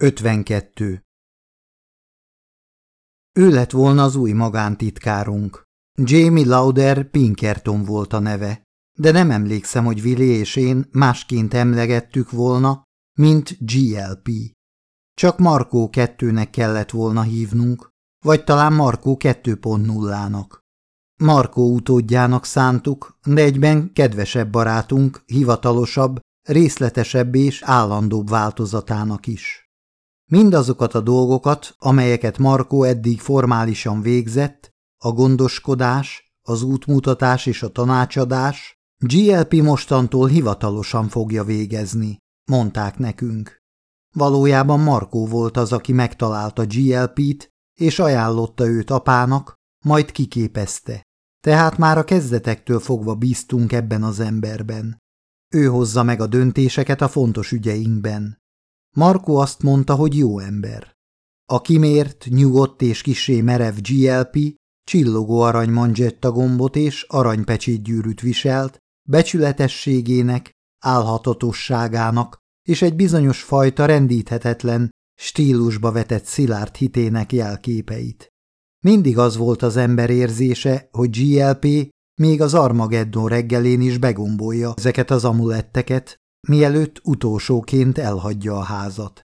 52. Ő lett volna az új magántitkárunk. Jamie Lauder Pinkerton volt a neve, de nem emlékszem, hogy Willy és én másként emlegettük volna, mint GLP. Csak Markó 2-nek kellett volna hívnunk, vagy talán Markó 2.0-nak. Markó utódjának szántuk, de egyben kedvesebb barátunk, hivatalosabb, részletesebb és állandóbb változatának is. Mindazokat a dolgokat, amelyeket Markó eddig formálisan végzett, a gondoskodás, az útmutatás és a tanácsadás, GLP mostantól hivatalosan fogja végezni, mondták nekünk. Valójában Markó volt az, aki megtalálta GLP-t, és ajánlotta őt apának, majd kiképezte. Tehát már a kezdetektől fogva bíztunk ebben az emberben. Ő hozza meg a döntéseket a fontos ügyeinkben. Markó azt mondta, hogy jó ember. A kimért, nyugodt és kisé merev GLP csillogó arany manzsetta gombot és aranypecsétgyűrűt viselt, becsületességének, álhatatosságának és egy bizonyos fajta rendíthetetlen, stílusba vetett szilárd hitének jelképeit. Mindig az volt az ember érzése, hogy GLP még az Armageddon reggelén is begombolja ezeket az amuletteket, mielőtt utolsóként elhagyja a házat.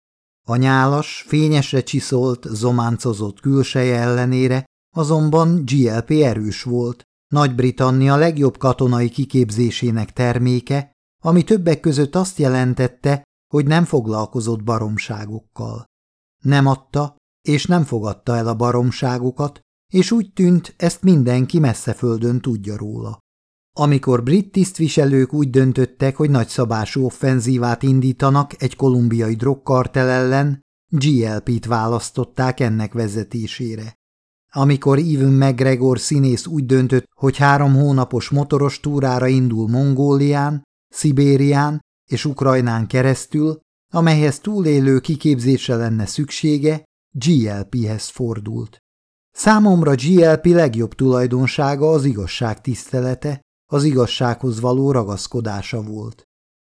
A nyálas, fényesre csiszolt, zománcozott külseje ellenére azonban GLP erős volt, Nagy-Britannia legjobb katonai kiképzésének terméke, ami többek között azt jelentette, hogy nem foglalkozott baromságokkal. Nem adta és nem fogadta el a baromságokat, és úgy tűnt, ezt mindenki messzeföldön tudja róla. Amikor brit tisztviselők úgy döntöttek, hogy nagyszabású offenzívát indítanak egy kolumbiai drogkartel ellen, GLP-t választották ennek vezetésére. Amikor Even McGregor színész úgy döntött, hogy három hónapos motoros túrára indul Mongólián, Szibérián és Ukrajnán keresztül, amelyhez túlélő kiképzése lenne szüksége, GLP-hez fordult. Számomra GLP legjobb tulajdonsága az igazság tisztelete, az igazsághoz való ragaszkodása volt.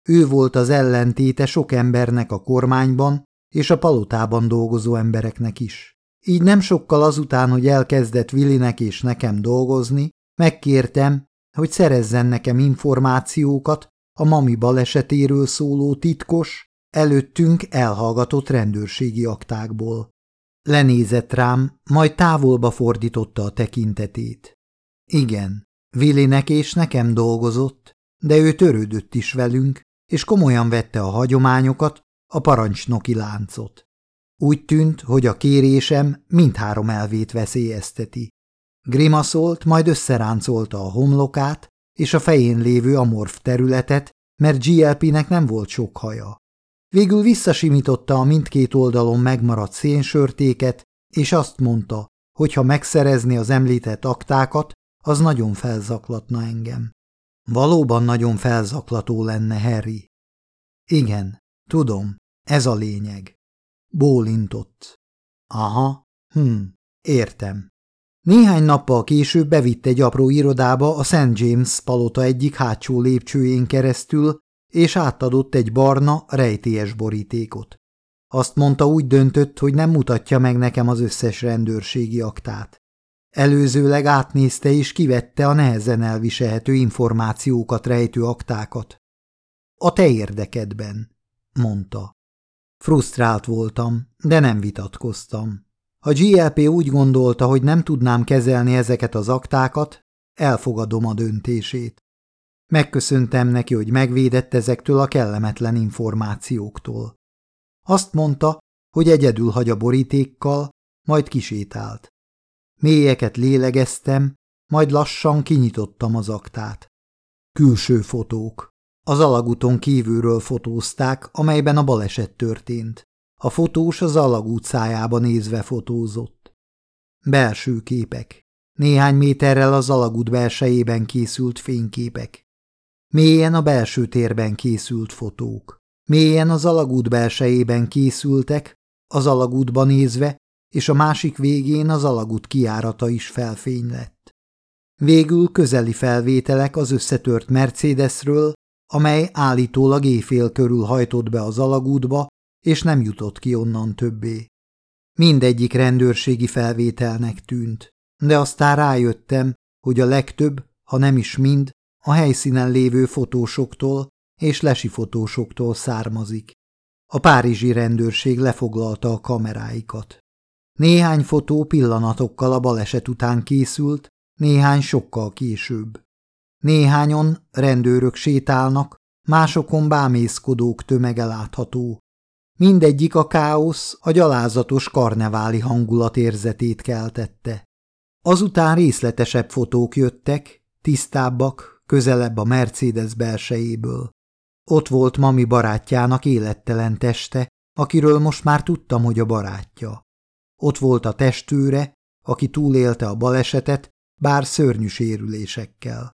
Ő volt az ellentéte sok embernek a kormányban és a palotában dolgozó embereknek is. Így nem sokkal azután, hogy elkezdett Willinek és nekem dolgozni, megkértem, hogy szerezzen nekem információkat a mami balesetéről szóló titkos, előttünk elhallgatott rendőrségi aktákból. Lenézett rám, majd távolba fordította a tekintetét. Igen, Willinek és nekem dolgozott, de ő törődött is velünk, és komolyan vette a hagyományokat, a parancsnoki láncot. Úgy tűnt, hogy a kérésem mindhárom elvét veszélyezteti. Grimaszolt, majd összeráncolta a homlokát és a fején lévő amorf területet, mert GLP-nek nem volt sok haja. Végül visszasimította a mindkét oldalon megmaradt szénsörtéket, és azt mondta, hogy ha megszerezni az említett aktákat, az nagyon felzaklatna engem. Valóban nagyon felzaklató lenne, Harry. Igen, tudom, ez a lényeg. Bólintott. Aha, hm, értem. Néhány nappal később bevitt egy apró irodába a St. James palota egyik hátsó lépcsőjén keresztül, és átadott egy barna, rejtélyes borítékot. Azt mondta, úgy döntött, hogy nem mutatja meg nekem az összes rendőrségi aktát. Előzőleg átnézte és kivette a nehezen elviselhető információkat rejtő aktákat. A te érdekedben, mondta. Frusztrált voltam, de nem vitatkoztam. Ha GLP úgy gondolta, hogy nem tudnám kezelni ezeket az aktákat, elfogadom a döntését. Megköszöntem neki, hogy megvédett ezektől a kellemetlen információktól. Azt mondta, hogy egyedül hagy a borítékkal, majd kisétált. Mélyeket lélegeztem, majd lassan kinyitottam az aktát. Külső fotók. Az alagúton kívülről fotózták, amelyben a baleset történt. A fotós az alagút szájába nézve fotózott. Belső képek. Néhány méterrel az alagút belsejében készült fényképek. Mélyen a belső térben készült fotók. Mélyen az alagút belsejében készültek, az alagútba nézve, és a másik végén az alagút kiárata is felfény lett. Végül közeli felvételek az összetört Mercedesről, amely állítólag éjfél körül hajtott be az alagútba, és nem jutott ki onnan többé. Mindegyik rendőrségi felvételnek tűnt, de aztán rájöttem, hogy a legtöbb, ha nem is mind, a helyszínen lévő fotósoktól és lesi fotósoktól származik. A párizsi rendőrség lefoglalta a kameráikat. Néhány fotó pillanatokkal a baleset után készült, néhány sokkal később. Néhányon rendőrök sétálnak, másokon bámészkodók tömege látható. Mindegyik a káosz, a gyalázatos karneváli hangulat érzetét keltette. Azután részletesebb fotók jöttek, tisztábbak, közelebb a Mercedes belsejéből. Ott volt mami barátjának élettelen teste, akiről most már tudtam, hogy a barátja. Ott volt a testőre, aki túlélte a balesetet, bár szörnyű sérülésekkel.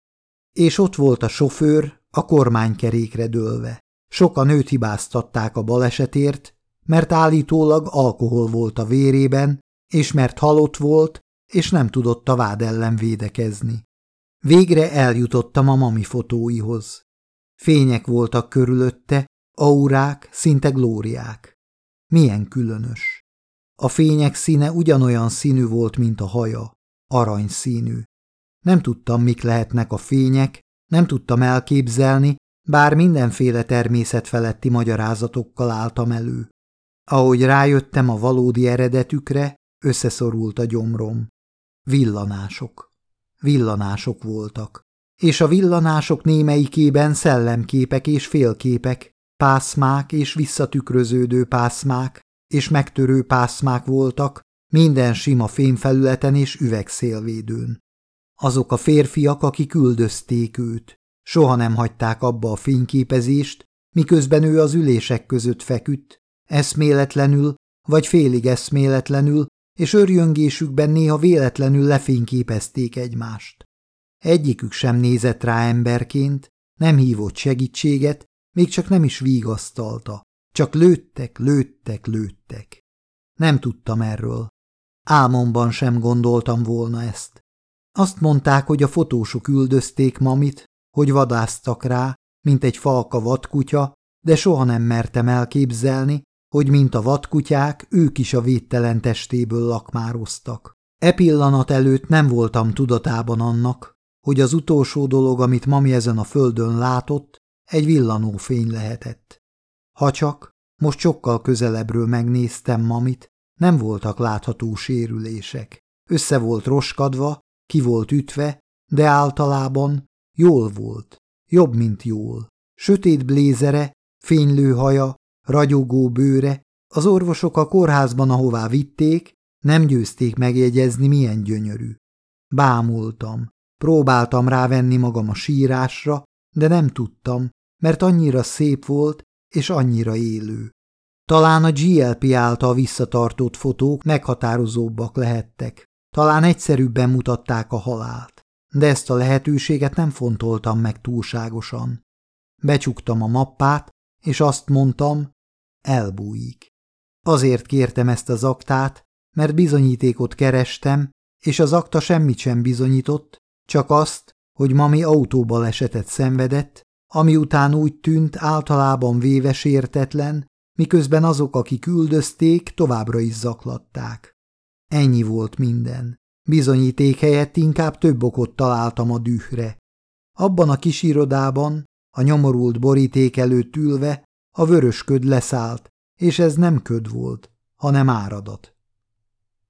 És ott volt a sofőr, a kormánykerékre dőlve. Sokan őt hibáztatták a balesetért, mert állítólag alkohol volt a vérében, és mert halott volt, és nem tudott a vád ellen védekezni. Végre eljutottam a mami fotóihoz. Fények voltak körülötte, aurák, szinte glóriák. Milyen különös. A fények színe ugyanolyan színű volt, mint a haja, aranyszínű. Nem tudtam, mik lehetnek a fények, nem tudtam elképzelni, bár mindenféle természetfeletti magyarázatokkal álltam elő. Ahogy rájöttem a valódi eredetükre, összeszorult a gyomrom. Villanások. Villanások voltak. És a villanások némelyikében szellemképek és félképek, pászmák és visszatükröződő pászmák, és megtörő pászmák voltak, minden sima fémfelületen és üvegszélvédőn. Azok a férfiak, akik üldözték őt, soha nem hagyták abba a fényképezést, miközben ő az ülések között feküdt, eszméletlenül vagy félig eszméletlenül, és örjöngésükben néha véletlenül lefényképezték egymást. Egyikük sem nézett rá emberként, nem hívott segítséget, még csak nem is vigasztalta. Csak lőttek, lőttek, lőttek. Nem tudtam erről. Álmomban sem gondoltam volna ezt. Azt mondták, hogy a fotósok üldözték mamit, hogy vadáztak rá, mint egy falka vadkutya, de soha nem mertem elképzelni, hogy mint a vadkutyák, ők is a védtelen testéből lakmároztak. E pillanat előtt nem voltam tudatában annak, hogy az utolsó dolog, amit mami ezen a földön látott, egy villanó fény lehetett. Ha csak, most sokkal közelebbről megnéztem mamit, nem voltak látható sérülések. Össze volt roskadva, ki volt ütve, de általában jól volt, jobb, mint jól. Sötét blézere, fénylő haja, ragyogó bőre, az orvosok a kórházban, ahová vitték, nem győzték megjegyezni, milyen gyönyörű. Bámultam, próbáltam rávenni magam a sírásra, de nem tudtam, mert annyira szép volt, és annyira élő. Talán a GLP által visszatartott fotók meghatározóbbak lehettek. Talán egyszerűbben mutatták a halált, de ezt a lehetőséget nem fontoltam meg túlságosan. Becsuktam a mappát, és azt mondtam, elbújik. Azért kértem ezt az aktát, mert bizonyítékot kerestem, és az akta semmit sem bizonyított, csak azt, hogy mami autóbalesetet szenvedett, ami után úgy tűnt általában véve sértetlen, miközben azok, akik üldözték, továbbra is zaklatták. Ennyi volt minden. Bizonyíték helyett inkább több okot találtam a dühre. Abban a kis irodában, a nyomorult boríték előtt ülve, a vörös köd leszállt, és ez nem köd volt, hanem áradat.